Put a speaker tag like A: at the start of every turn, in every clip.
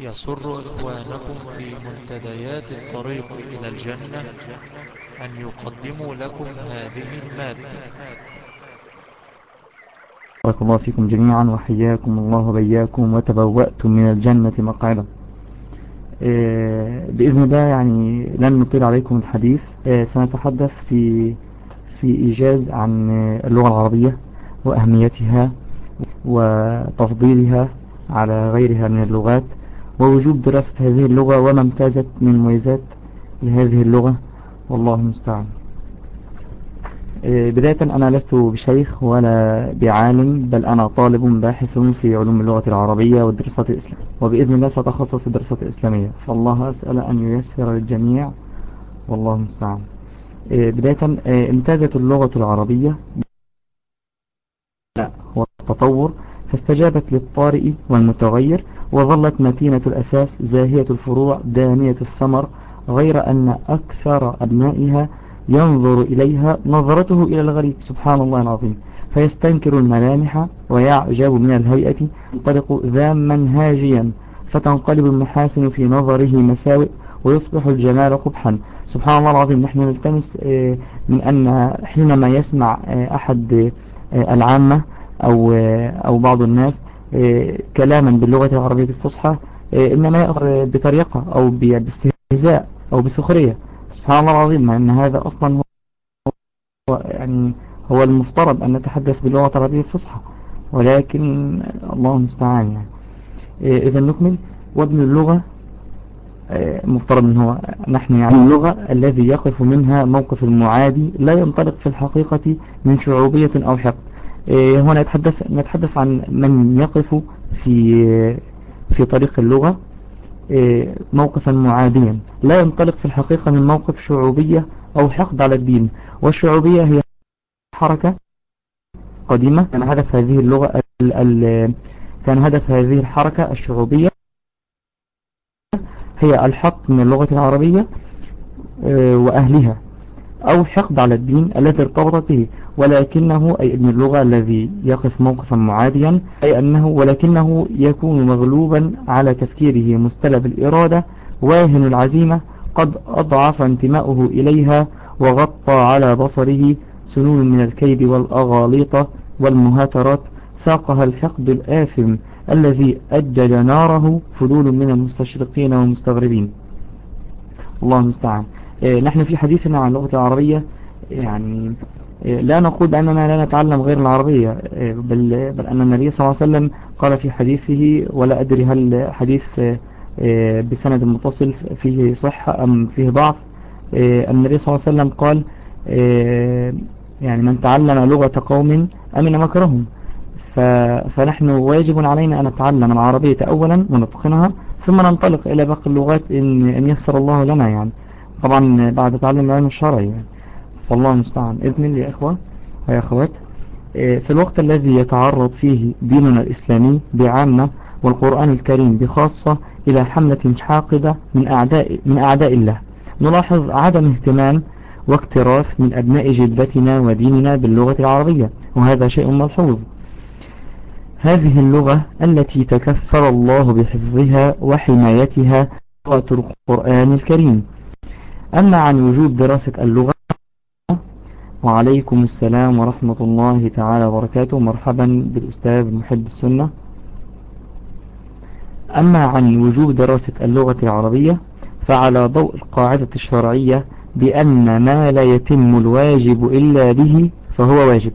A: يسر إخوانكم في منتديات الطريق إلى الجنة أن يقدموا لكم هذه المادة.
B: بارك الله فيكم جميعا وحياكم الله وبياكم وتبوأتم من الجنة مقعدا. آه، بإذن الله يعني لن نطيل عليكم الحديث. آه، سنتحدث في في إيجاز عن اللغة العربية وأهميتها وتفضيلها على غيرها من اللغات. ووجوب دراسة هذه اللغة وما امتازت من مميزات لهذه اللغة والله المستعان. آه، بداية أنا لست بشيخ ولا بعالم بل أنا طالب باحث في علوم اللغة العربية والدراسات الإسلامية وبإذن الله سأتخصص في الدراسات الإسلامية. فالله أسأل أن ييسر للجميع والله المستعان. آه، بداية آه، امتازت اللغة العربية هو التطور فاستجابت للطارئ والمتغير وظلت متينة الأساس زاهية الفروع دامية الثمر غير أن أكثر أبنائها ينظر إليها نظرته إلى الغريب. سبحان الله العظيم. فيستنكر الملامح ويعجب من الهيئة. ينطلق ذاما هاجيا فتنقلب المحاسن في نظره مساوئ ويصبح الجمال قبحا. سبحان الله العظيم. نحن نلتمس آه، من أن حينما يسمع آه، أحد آه، العامة أو, أو بعض الناس كلاما باللغة العربية الفصحى إنما يقر بطريقة أو باستهزاء أو بسخرية. سبحان الله العظيم أن هذا أصلا هو يعني هو المفترض أن نتحدث باللغة العربية الفصحى ولكن الله المستعان يعني. إذا نكمل. وابن اللغة مفترض إن هو نحن يعني اللغة الذي يقف منها موقف المعادي لا ينطلق في الحقيقة من شعوبية أو حقد. هنا نتحدث, نتحدث عن من يقف في في طريق اللغة موقفا معاديا. لا ينطلق في الحقيقة من موقف شعوبية أو حقد على الدين. والشعوبية هي حركة قديمة. كان هدف هذه اللغة كان هدف هذه الحركة الشعوبية هي الحق من اللغة العربية آه، وأهلها. أو حقد على الدين الذي ارتبط به ولكنه أي ابن اللغة الذي يقف موقفا معاديا أي أنه ولكنه يكون مغلوبا على تفكيره مستلب الإرادة واهن العزيمة قد أضعف انتماؤه إليها وغطى على بصره سنون من الكيد والأغاليط والمهاترات ساقها الحقد الآثم الذي أجج ناره فلول من المستشرقين والمستغربين. الله المستعان نحن في حديثنا عن اللغة العربية يعني إيه، لا نقول بأننا لا نتعلم غير العربية إيه، بل, بل أن النبي صلى الله عليه وسلم قال في حديثه ولا أدري هل حديث بسند متصل فيه صحة أم فيه ضعف. النبي صلى الله عليه وسلم قال يعني من تعلم لغة قوم أمن مكرهم. فنحن واجب علينا أن نتعلم العربية أولا ونتقنها ثم ننطلق إلى باقي اللغات إن, إن يسر الله لنا يعني. طبعا بعد تعلم العلم الشرعي يعني. فالله المستعان. إذن يا إخوة ويا أخوات إيه، في الوقت الذي يتعرض فيه ديننا الإسلامي بعامة والقرآن الكريم بخاصة إلى حملة حاقدة من أعداء, من أعداء الله نلاحظ عدم اهتمام واكتراث من أبناء جلدتنا وديننا باللغة العربية وهذا شيء ملحوظ. هذه اللغة التي تكفر الله بحفظها وحمايتها لغة القرآن الكريم. أما عن وجود دراسة اللغة وعليكم السلام ورحمة الله تعالى وبركاته. مرحبا بالأستاذ محب السنة. أما عن وجود دراسة اللغة العربية فعلى ضوء القاعدة الشرعية بأن ما لا يتم الواجب إلا به فهو واجب.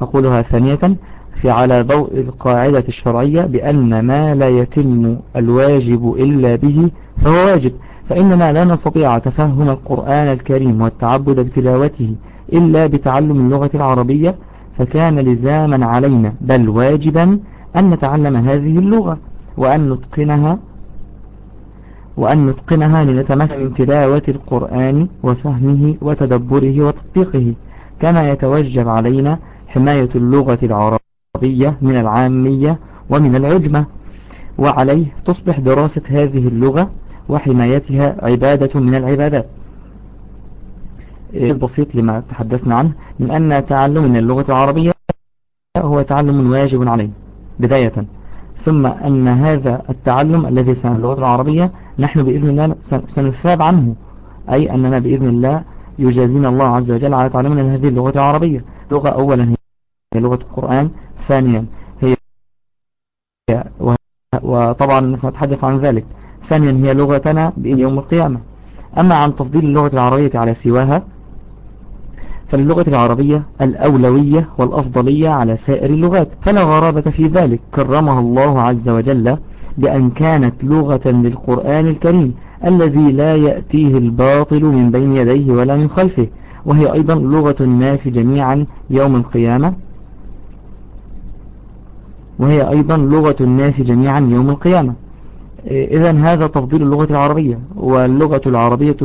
B: أقولها ثانية في على ضوء القاعدة الشرعية بأن ما لا يتم الواجب إلا به فهو واجب. فإننا لا نستطيع تفهم القرآن الكريم والتعبد بتلاوته إلا بتعلم اللغة العربية فكان لزاما علينا بل واجبا أن نتعلم هذه اللغة وأن نتقنها وأن نتقنها لنتمكن من تلاوة القرآن وفهمه وتدبره وتطبيقه كما يتوجب علينا حماية اللغة العربية من العامية ومن العجمة. وعليه تصبح دراسة هذه اللغة وحمايتها عبادة من العبادات. بسيط لما تحدثنا عنه من أن تعلمنا اللغة العربية هو تعلم واجب علينا بداية. ثم أن هذا التعلم الذي سنة اللغة العربية نحن بإذن الله سنثاب عنه. أي أننا بإذن الله يجازينا الله عز وجل على تعلمنا هذه اللغة العربية. لغة أولا هي لغة القرآن ثانيا هي وطبعا سنتحدث عن ذلك. ثانيا هي لغتنا يوم القيامة. أما عن تفضيل اللغة العربية على سواها فاللغة العربية الأولوية والأفضلية على سائر اللغات. فلا غرابة في ذلك. كرمها الله عز وجل بأن كانت لغة للقرآن الكريم الذي لا يأتيه الباطل من بين يديه ولا من خلفه. وهي أيضا لغة الناس جميعا يوم القيامة. وهي أيضا لغة الناس جميعا يوم القيامة. إذا هذا تفضيل اللغة العربية. واللغة العربية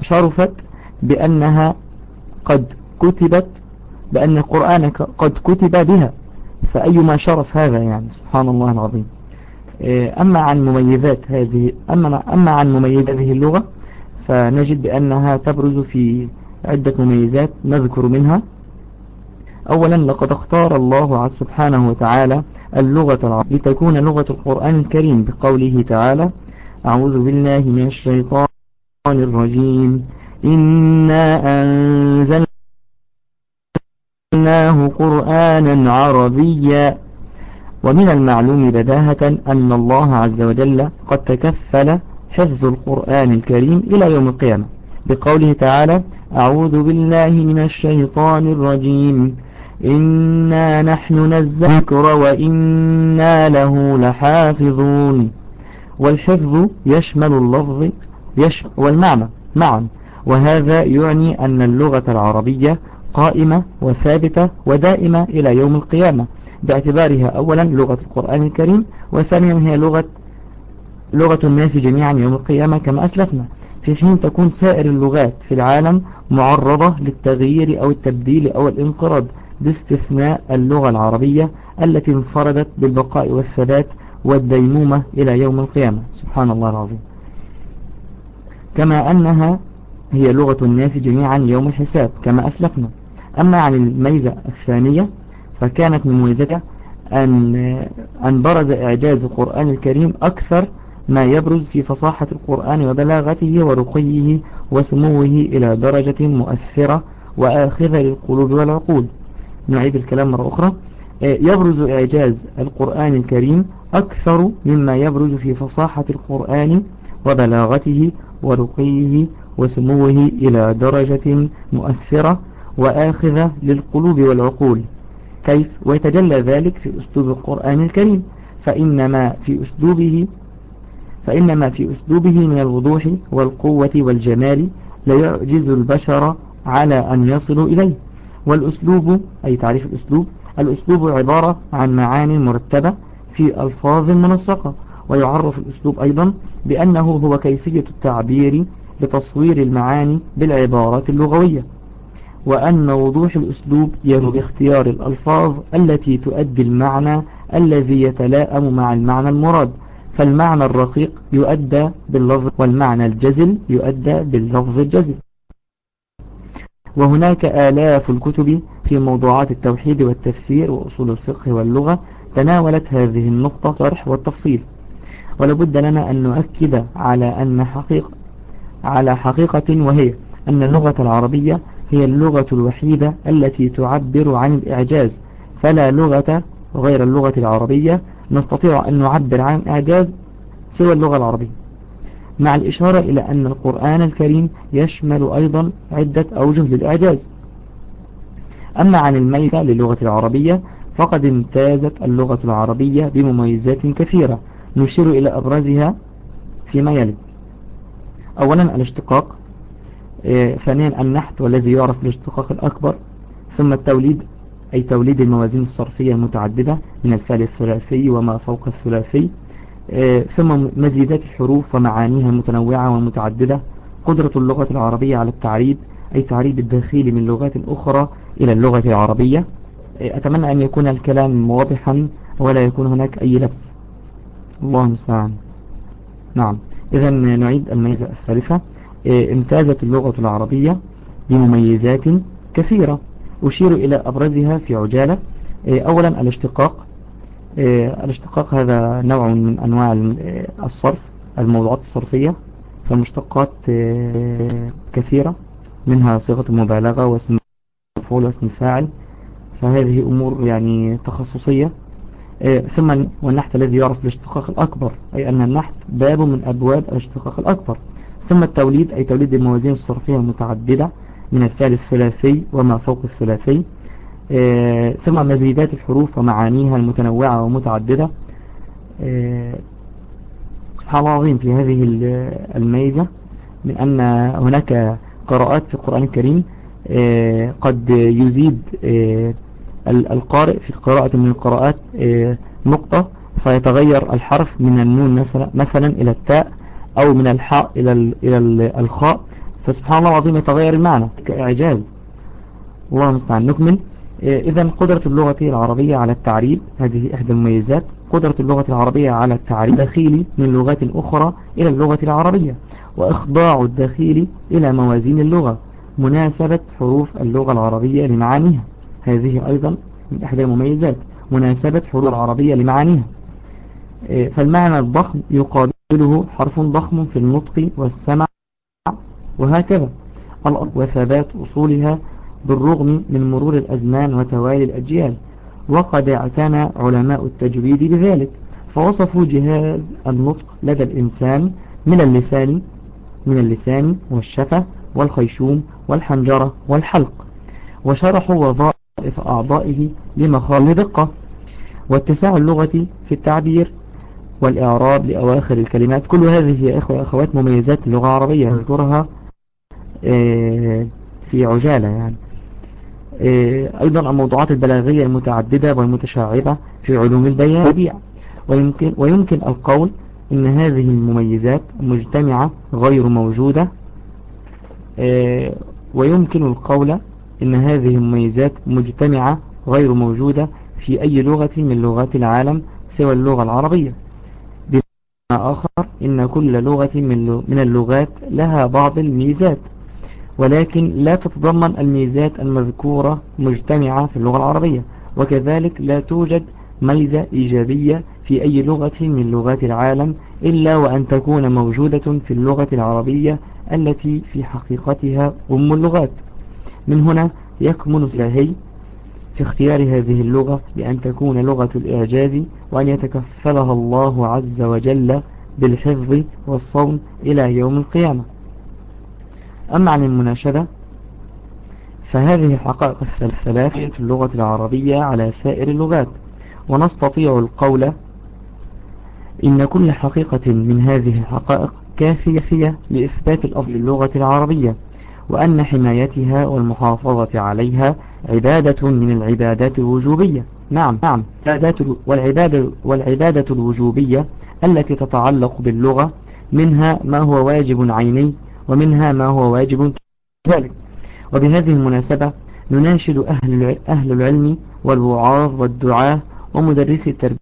B: شرفت بأنها قد كتبت بأن القرآن قد كتب بها. فأيما شرف هذا يعني؟ سبحان الله العظيم. أما عن مميزات هذه أما, أما عن مميزات هذه اللغة فنجد بأنها تبرز في عدة مميزات نذكر منها. أولا لقد اختار الله سبحانه وتعالى اللغة العربية لتكون لغة القرآن الكريم بقوله تعالى أعوذ بالله من الشيطان الرجيم. إنا أنزلناه قرآنا عربيا. ومن المعلوم بداهة أن الله عز وجل قد تكفل حفظ القرآن الكريم إلى يوم القيامة بقوله تعالى أعوذ بالله من الشيطان الرجيم. إنا نحن نذكر وإنا له لحافظون والحفظ يشمل اللفظ يشمل والمعنى معا وهذا يعني أن اللغة العربية قائمة وثابتة ودائمة إلى يوم القيامة. باعتبارها أولا لغة القرآن الكريم وثانيا هي لغة لغة الناس جميعا يوم القيامة كما أسلفنا. في حين تكون سائر اللغات في العالم معرضة للتغيير أو التبديل أو الانقراض. باستثناء اللغة العربية التي انفردت بالبقاء والثبات والديمومة إلى يوم القيامة. سبحان الله العظيم. كما أنها هي لغة الناس جميعا يوم الحساب كما أسلفنا. أما عن الميزة الثانية فكانت من مميزتها أن, أن برز إعجاز القرآن الكريم أكثر ما يبرز في فصاحة القرآن وبلاغته ورقيه وسموه إلى درجة مؤثرة وآخذة للقلوب والعقول. نعيد الكلام مرة أخرى. يبرز إعجاز القرآن الكريم أكثر مما يبرز في فصاحة القرآن وبلاغته ورقيه وسموه إلى درجة مؤثرة وآخذة للقلوب والعقول. كيف؟ ويتجلى ذلك في أسلوب القرآن الكريم. فإنما في أسلوبه فإنما في أسلوبه من الوضوح والقوة والجمال ليعجز البشر على أن يصلوا إليه. والأسلوب أي تعريف الأسلوب الأسلوب عبارة عن معاني مرتبة في ألفاظ منسقة ويعرف الأسلوب أيضا بأنه هو كيفية التعبير بتصوير المعاني بالعبارات اللغوية وأن وضوح الأسلوب يرو باختيار الألفاظ التي تؤدي المعنى الذي يتلائم مع المعنى المراد. فالمعنى الرقيق يؤدى باللفظ والمعنى الجزل يؤدى باللفظ الجزل. وهناك آلاف الكتب في موضوعات التوحيد والتفسير وأصول الفقه واللغة تناولت هذه النقطة طرح والتفصيل. ولابد لنا أن نؤكد على أن حقيقة على حقيقة وهي أن اللغة العربية هي اللغة الوحيدة التي تعبر عن الإعجاز. فلا لغة غير اللغة العربية. نستطيع أن نعبر عن إعجاز سوى اللغة العربية. مع الإشارة إلى أن القرآن الكريم يشمل أيضا عدة أوجه للإعجاز. أما عن الميزة للغة العربية فقد امتازت اللغة العربية بمميزات كثيرة. نشير إلى أبرزها فيما يلي. أولا الاشتقاق آه، ثانيا النحت والذي يعرف بالاشتقاق الأكبر ثم التوليد أي توليد الموازين الصرفية المتعددة من الفعل الثلاثي وما فوق الثلاثي. ثم مزيدات الحروف ومعانيها المتنوعة والمتعددة قدرة اللغة العربية على التعريب أي تعريب الداخل من لغات أخرى إلى اللغة العربية. آه، أتمنى أن يكون الكلام واضحا ولا يكون هناك أي لبس. الله المستعان. نعم. إذا نعيد الميزة الثالثة. آه، امتازت اللغة العربية بمميزات كثيرة. أشير إلى أبرزها في عجالة. أولا الاشتقاق. الاشتقاق هذا نوع من أنواع الصرف الموضوعات الصرفية فالمشتقات كثيرة منها صيغة المبالغة واسم المفعول واسم الفاعل فهذه أمور يعني تخصصية. ثم والنحت الذي يعرف بالاشتقاق الأكبر أي أن النحت باب من أبواب الاشتقاق الأكبر. ثم التوليد أي توليد الموازين الصرفية المتعددة من الفعل الثلاثي وما فوق الثلاثي. ثم مزيدات الحروف ومعانيها المتنوعة ومتعددة. الله العظيم في هذه الميزة من أن هناك قراءات في القرآن الكريم قد يزيد القارئ في قراءة من القراءات نقطة فيتغير الحرف من النون مثلا, مثلا إلى التاء أو من الحاء إلى إلى الخاء. فسبحان الله العظيم يتغير المعنى كإعجاز. الله المستعان. نكمل. إذا قدرة اللغة العربية على التعريب هذه إحدى المميزات. قدرة اللغة العربية على التعريب دخيل من لغات أخرى إلى اللغة العربية وإخضاع الدخيل إلى موازين اللغة مناسبة حروف اللغة العربية لمعانيها. هذه أيضا من إحدى المميزات مناسبة حروف العربية لمعانيها. فالمعنى الضخم يقابله حرف ضخم في النطق والسمع وهكذا. وثبات أصولها بالرغم من مرور الأزمان وتوالي الأجيال وقد اعتنى علماء التجويد بذلك فوصفوا جهاز النطق لدى الإنسان من اللسان من اللسان والشفة والخيشوم والحنجرة والحلق وشرحوا وظائف أعضائه لمخال دقة واتساع اللغة في التعبير والإعراب لأواخر الكلمات. كل هذه يا إخوة أخوات مميزات اللغة العربية نذكرها آه، في عجالة يعني. أيضا الموضوعات البلاغية المتعددة والمتشعبة في علوم البيان. وديع ويمكن, ويمكن القول إن هذه المميزات مجتمعة غير موجودة. آه، ويمكن القول إن هذه المميزات مجتمعة غير موجودة في أي لغة من لغات العالم سوى اللغة العربية. بمعنى آخر إن كل لغة من اللغات لها بعض الميزات. ولكن لا تتضمن الميزات المذكورة مجتمعة في اللغة العربية. وكذلك لا توجد ميزة إيجابية في أي لغة من لغات العالم إلا وأن تكون موجودة في اللغة العربية التي في حقيقتها أم اللغات. من هنا يكمن الهي في اختيار هذه اللغة بأن تكون لغة الإعجاز وأن يتكفلها الله عز وجل بالحفظ والصون إلى يوم القيامة. أما عن المناشدة فهذه الحقائق الثلاث في اللغة العربية على سائر اللغات. ونستطيع القول إن كل حقيقة من هذه الحقائق كافية لإثبات الأصل اللغة العربية وأن حمايتها والمحافظة عليها عبادة من العبادات الوجوبية. نعم نعم. والعبادة, والعبادة الوجوبية التي تتعلق باللغة منها ما هو واجب عيني ومنها ما هو واجب كذلك. وبهذه المناسبة نناشد أهل, أهل العلم والوعاظ والدعاة ومدرسي التربية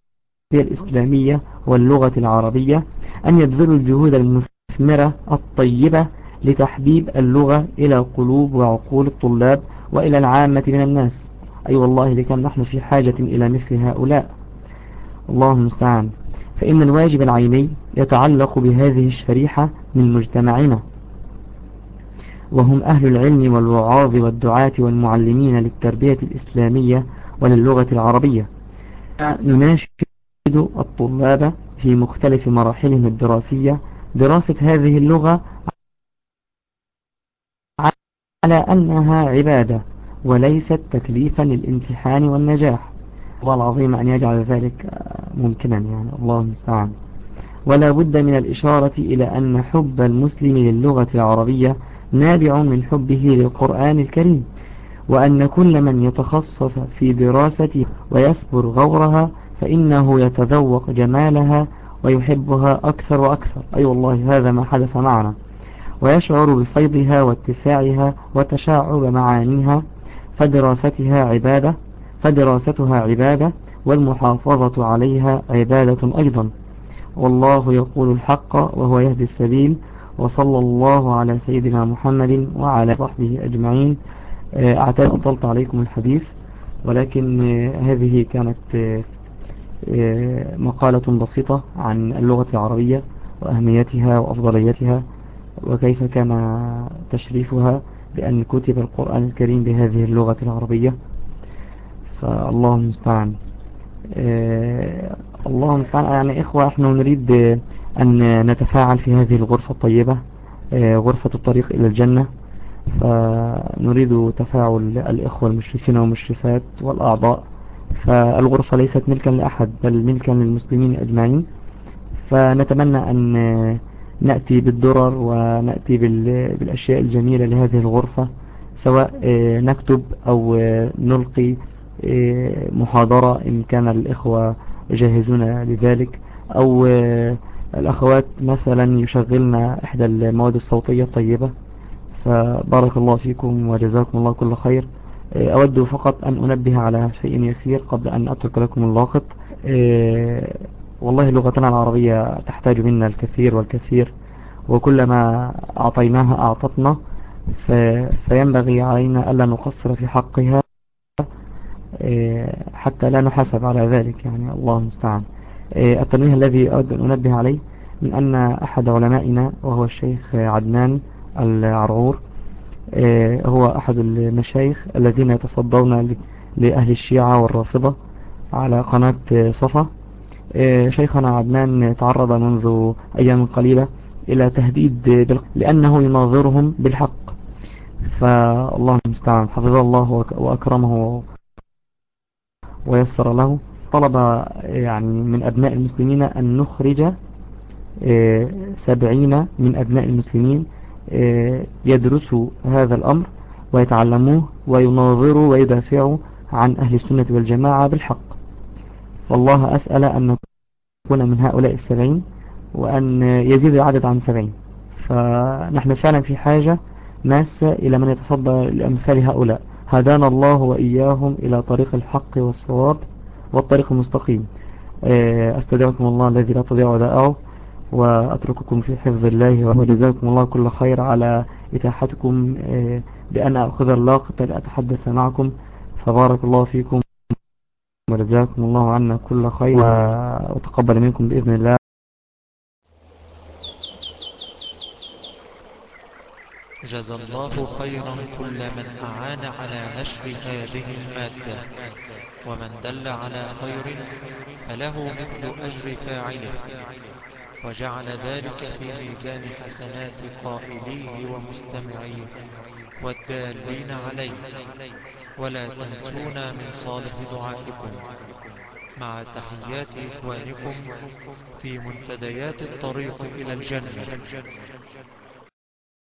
B: الإسلامية واللغة العربية أن يبذلوا الجهود المثمرة الطيبة لتحبيب اللغة إلى قلوب وعقول الطلاب وإلى العامة من الناس. أي أيوة والله لكم نحن في حاجة إلى مثل هؤلاء. الله المستعان فإن الواجب العيني يتعلق بهذه الشريحة من مجتمعنا. وهم أهل العلم والوعاظ والدعاة والمعلمين للتربية الإسلامية وللغة العربية. نناشد الطلاب في مختلف مراحلهم الدراسية دراسة هذه اللغة على أنها عبادة وليست تكليفا للامتحان والنجاح. الله العظيم أن يجعل ذلك ممكنا يعني. الله المستعان. ولا بد من الإشارة إلى أن حب المسلم للغة العربية نابع من حبه للقرآن الكريم وأن كل من يتخصص في دراسته ويسبر غورها فإنه يتذوق جمالها ويحبها أكثر وأكثر. أي أيوة والله هذا ما حدث معنا. ويشعر بفيضها واتساعها وتشعب معانيها فدراستها عبادة فدراستها عبادة والمحافظة عليها عبادة أيضا. والله يقول الحق وهو يهدي السبيل وصلى الله على سيدنا محمد وعلى صحبه أجمعين. آه، أعتقد أطلت عليكم الحديث ولكن آه، هذه كانت آه، مقالة بسيطة عن اللغة العربية وأهميتها وأفضليتها وكيف كان تشريفها بأن كتب القرآن الكريم بهذه اللغة العربية. فالله المستعان آه، الله المستعان يعني إخوة إحنا نريد أن نتفاعل في هذه الغرفة الطيبة آه، غرفة الطريق إلى الجنة. فنريد تفاعل الإخوة المشرفين والمشرفات والأعضاء. فالغرفة ليست ملكا لأحد بل ملكا للمسلمين أجمعين. فنتمنى أن نأتي بالدرر ونأتي بالأشياء الجميلة لهذه الغرفة سواء آه، نكتب أو آه، نلقي محاضرة إن كان الإخوة جاهزون لذلك أو الأخوات مثلا يشغلنا إحدى المواد الصوتية الطيبة فبارك الله فيكم وجزاكم الله كل خير. أود فقط أن أنبه على شيء يسير قبل أن أترك لكم اللاقط. والله لغتنا العربية تحتاج منا الكثير والكثير وكلما أعطيناها أعطتنا فينبغي علينا ألا نقصر في حقها حتى لا نحاسب على ذلك يعني الله المستعان. التنويه الذي أود أن أنبه عليه من أن أحد علمائنا وهو الشيخ عدنان العرعور آه، هو أحد المشايخ الذين يتصدون لأهل الشيعة والرافضة على قناة صفا. شيخنا عدنان تعرض منذ أيام قليلة إلى تهديد لأنه يناظرهم بالحق. فالله المستعان. حفظه الله وأكرمه ويسر له. طلب يعني من أبناء المسلمين أن نخرج آه، سبعين من أبناء المسلمين آه، يدرسوا هذا الأمر ويتعلموه ويناظروا ويدافعوا عن أهل السنة والجماعة بالحق. والله أسأل أن نكون من هؤلاء السبعين وأن يزيد العدد عن سبعين. فنحن فعلا في حاجة ماسة إلى من يتصدى لأمثال هؤلاء. هدانا الله وإياهم إلى طريق الحق والصواب. والطريق المستقيم. آه، أستدعكم الله الذي لا تضيع ودائعه وأترككم في حفظ الله وجزاكم الله كل خير على إتاحتكم آه، بأن أخذ اللاقة لأتحدث معكم. فبارك الله فيكم وجزاكم الله عنا كل خير وتقبل منكم بإذن الله.
A: جزى الله خيرا كل من أعان على نشر هذه المادة. ومن دل على خير فله مثل أجر فاعله. وجعل ذلك في ميزان حسنات قائليه ومستمعيه والدالين عليه. ولا تنسونا من صالح دعائكم. مع تحيات إخوانكم في منتديات الطريق إلى الجنة.